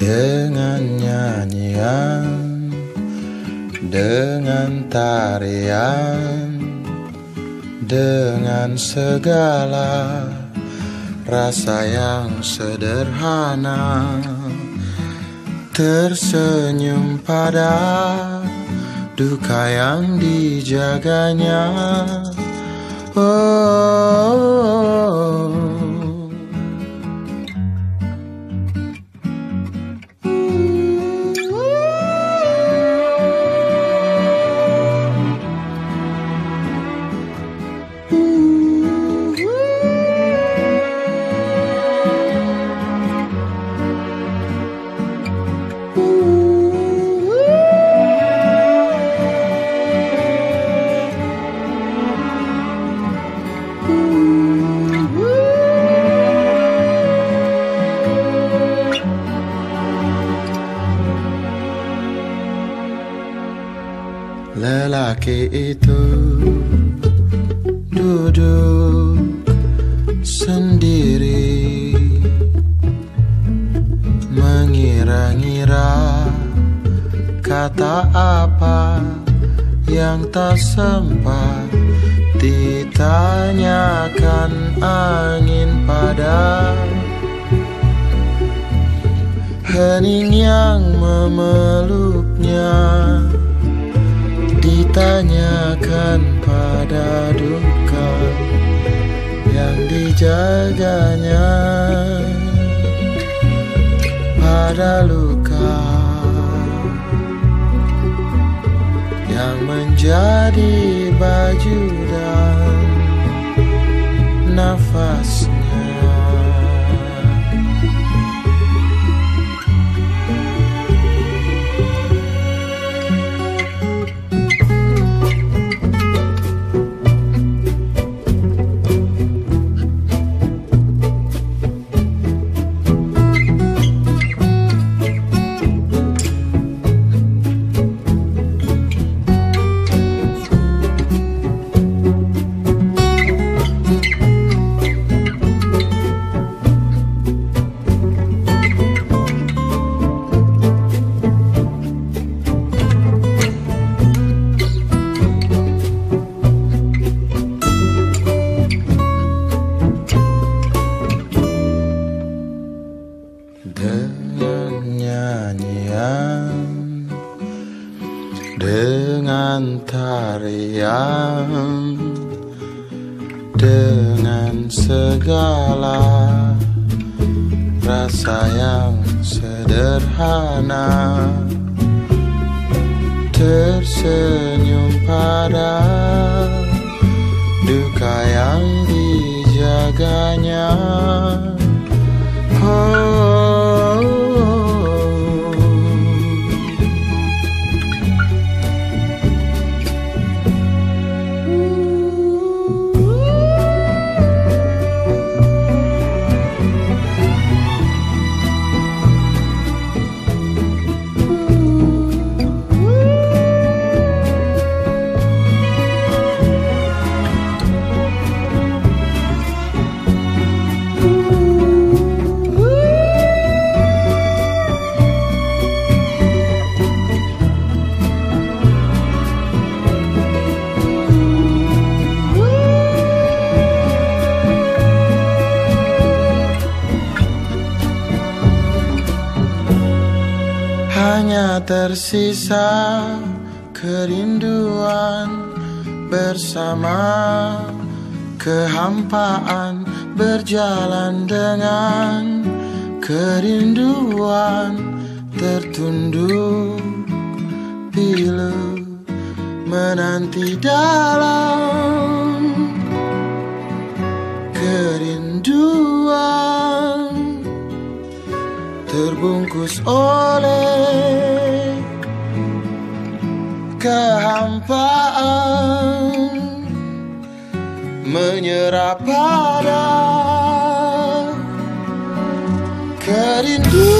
Dengan nyanyian Dengan tarian Dengan segala Rasa yang sederhana Tersenyum pada Duka yang dijaganya. Oh Lelaki itu duduk sendiri Mengira-ngira kata apa yang tak sempat Ditanyakan angin pada Hening yang memeluknya ditanyakan pada duka yang dijaganya. Pada luka yang menjadi baju dan nafasnya Dengan tarian Dengan segala Rasa yang sederhana Tersenyum pada Duka yang dijaganya tersisa kerinduan bersama kehampaan berjalan dengan kerinduan tertunduk pilu menanti dalam kerinduan terbungkus oleh kehampaan menyerah pada kerinduan